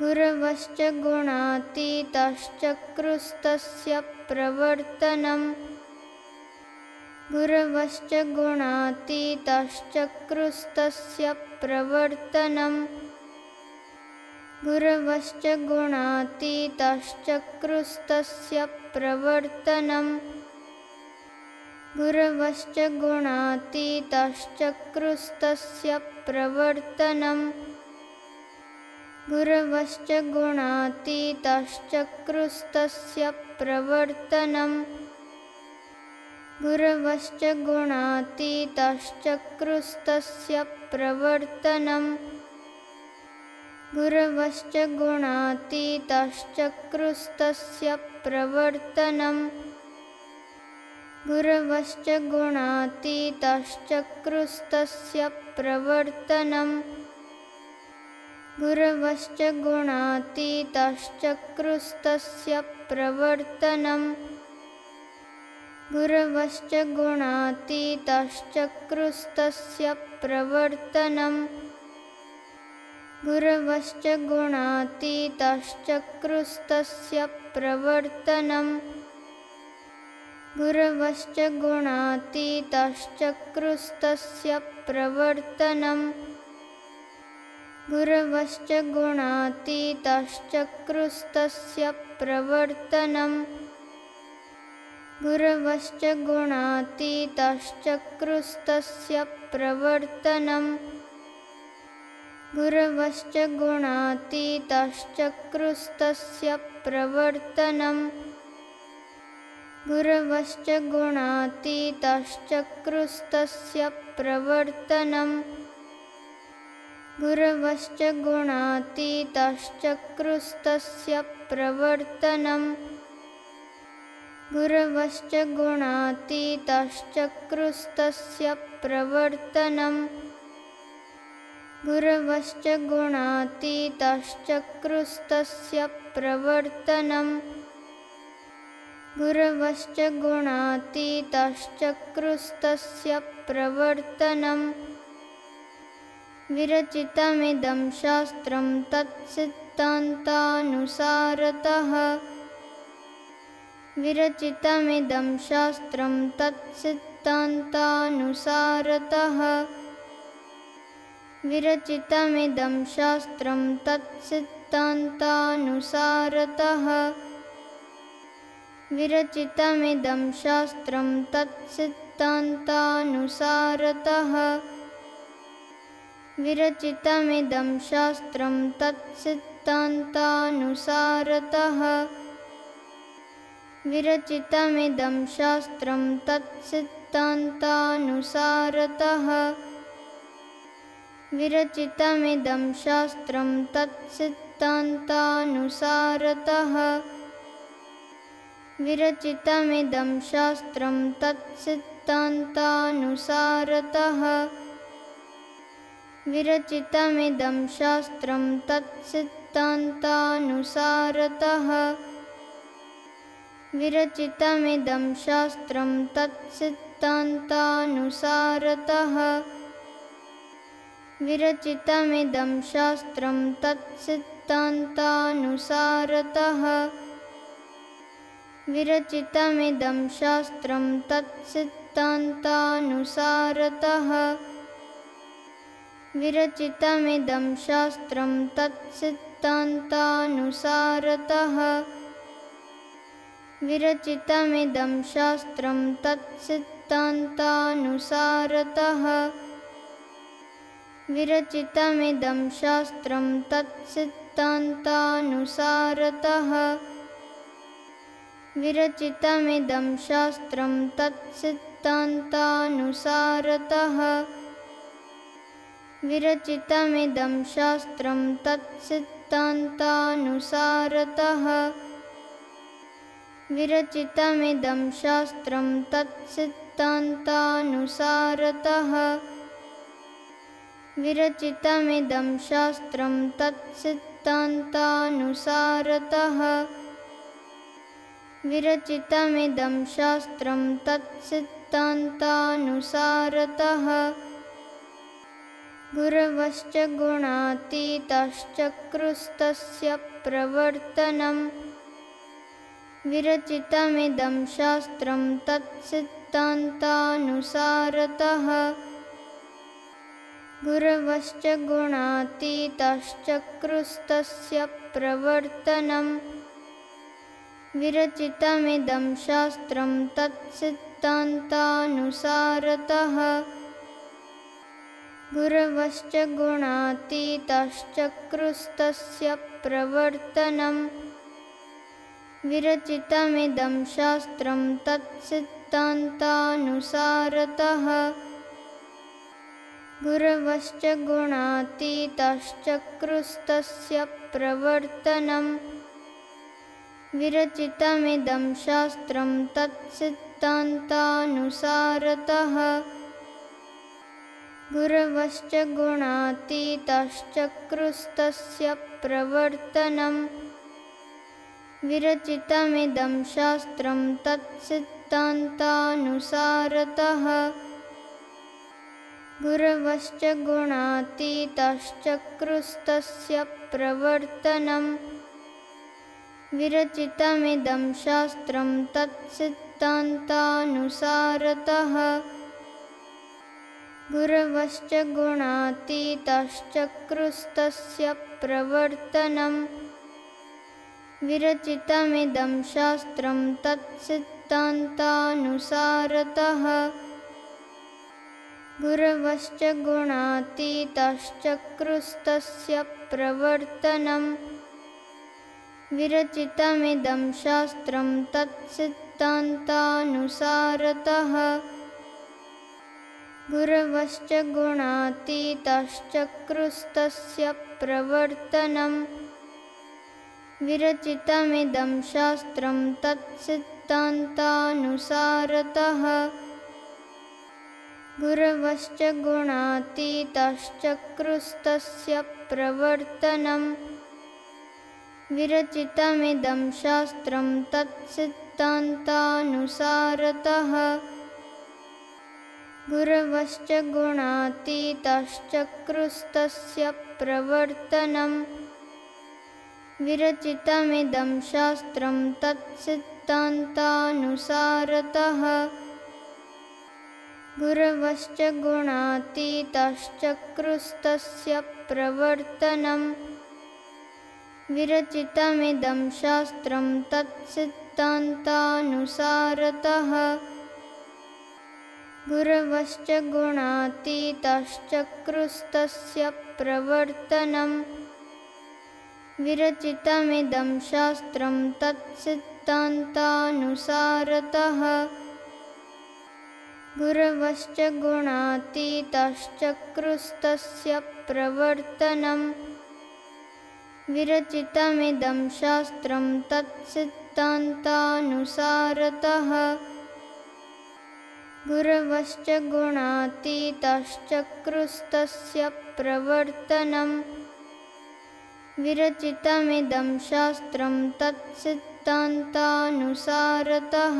गुरवश्च गुणातीतश्चक्रुस्तस्य प्रवर्तनम्। गुरवश्च गुणातीतश्चक्रुस्तस्य प्रवर्तनम्। गुरवश्च गुणातीतश्चक्रुस्तस्य प्रवर्तनम्। गुरवश्च गुणातीतश्चक्रुस्तस्य प्रवर्तनम् गुरवश्च गुणातीतश्चक्रुस्तस्य प्रवर्तनम्। गुरवश्च गुणातीतश्चक्रुस्तस्य प्रवर्तनम्। गुरवश्च गुणातीतश्चक्रुस्तस्य प्रवर्तनम्। गुरवश्च गुणातीतश्चक्रुस्तस्य प्रवर्तनम् गुरवश्च गुणातीतश्चक्रुस्तस्य प्रवर्तनम्। गुरवश्च गुणातीतश्चक्रुस्तस्य प्रवर्तनम्। गुरवश्च गुणातीतश्चक्रुस्तस्य प्रवर्तनम्। गुरवश्च गुणातीतश्चक्रुस्तस्य प्रवर्तनम् गुरवश्च गुणातीतश्चक्रुस्तस्य प्रवर्तनम्। गुरवश्च गुणातीतश्चक्रुस्तस्य प्रवर्तनम्। गुरवश्च गुणातीतश्चक्रुस्तस्य प्रवर्तनम्। गुरवश्च गुणातीतश्चक्रुस्तस्य प्रवर्तनम् गुरवश्च गुणातीतश्चक्रुस्तस्य प्रवर्तनम्। गुरवश्च गुणातीतश्चक्रुस्तस्य प्रवर्तनम्। गुरवश्च गुणातीतश्चक्रुस्तस्य प्रवर्तनम्। गुरवश्च गुणातीतश्चक्रुस्तस्य प्रवर्तनम् विरचितमिदं शास्त्रं तत्सिद्धान्तानुसारतः। विरचितमिदं शास्त्रं तत्सिद्धान्तानुसारतः। विरचितमिदं शास्त्रं तत्सिद्धान्तानुसारतः। विरचितमिदं शास्त्रं तत्सिद्धान्तानुसारतः विरचितमिदं शास्त्रं तत्सिद्धान्तानुसारतः। विरचितमिदं शास्त्रं तत्सिद्धान्तानुसारतः। विरचितमिदं शास्त्रं तत्सिद्धान्तानुसारतः। विरचितमिदं शास्त्रं तत्सिद्धान्तानुसारतः विरचितमिदं शास्त्रं तत्सिद्धान्तानुसारतः। विरचितमिदं शास्त्रं तत्सिद्धान्तानुसारतः। विरचितमिदं शास्त्रं तत्सिद्धान्तानुसारतः। विरचितमिदं शास्त्रं तत्सिद्धान्तानुसारतः विरचितमिदं शास्त्रं तत्सिद्धान्तानुसारतः। विरचितमिदं शास्त्रं तत्सिद्धान्तानुसारतः। विरचितमिदं शास्त्रं तत्सिद्धान्तानुसारतः। विरचितमिदं शास्त्रं तत्सिद्धान्तानुसारतः विरचितमिदं शास्त्रं तत्सिद्धान्तानुसारतः। विरचितमिदं शास्त्रं तत्सिद्धान्तानुसारतः। विरचितमिदं शास्त्रं तत्सिद्धान्तानुसारतः। विरचितमिदं शास्त्रं तत्सिद्धान्तानुसारतः गुरवश्च गुणातीतश्चक्रुस्तस्य प्रवर्तनम् विरचितमिदं शास्त्रं तत्सिद्धान्तानुसारतः। गुरवश्च गुणातीतश्चक्रुस्तस्य प्रवर्तनम् विरचितमिदं शास्त्रं तत्सिद्धान्तानुसारतः गुरवश्च गुणातीतश्चक्रुस्तस्य प्रवर्तनम् विरचितमिदं शास्त्रं तत्सिद्धान्तानुसारतः। गुरवश्च गुणातीतश्चक्रुस्तस्य प्रवर्तनम् विरचितमिदं शास्त्रं तत्सिद्धान्तानुसारतः गुरवश्च गुणातीतश्चक्रुस्तस्य प्रवर्तनम् विरचितमिदं शास्त्रं तत्सिद्धान्तानुसारतः। गुरवश्च गुणातीतश्चक्रुस्तस्य प्रवर्तनम् विरचितमिदं शास्त्रं तत्सिद्धान्तानुसारतः गुरवश्च गुणातीतश्चक्रुस्तस्य प्रवर्तनम्। विरचितमिदं शास्त्रं तत्सिद्धान्तानुसारतः। गुरवश्च गुणातीतश्चक्रुस्तस्य प्रवर्तनम्। विरचितमिदं शास्त्रं तत्सिद्धान्तानुसारतः गुरवश्च गुणातीतश्चक्रुस्तस्य प्रवर्तनम्। विरचितमिदं शास्त्रं तत्सिद्धान्तानुसारतः। गुरवश्च गुणातीतश्चक्रुस्तस्य प्रवर्तनम्। विरचितमिदं शास्त्रं तत्सिद्धान्तानुसारतः गुरवश्च गुणातीतश्चक्रुस्तस्य प्रवर्तनम्। विरचितमिदं शास्त्रं तत्सिद्धान्तानुसारतः। गुरवश्च गुणातीतश्चक्रुस्तस्य प्रवर्तनम्। विरचितमिदं शास्त्रं तत्सिद्धान्तानुसारतः गुरवश्च गुणातीतश्चक्रुस्तस्य प्रवर्तनम्। विरचितमिदं शास्त्रं तत्सिद्धान्तानुसारतः। गुरवश्च गुणातीतश्चक्रुस्तस्य प्रवर्तनम्। विरचितमिदं शास्त्रं तत्सिद्धान्तानुसारतः गुरवश्च गुणातीतश्चक्रुस्तस्य प्रवर्तनम् विरचितमिदं शास्त्रं तत्सिद्धान्तानुसारतः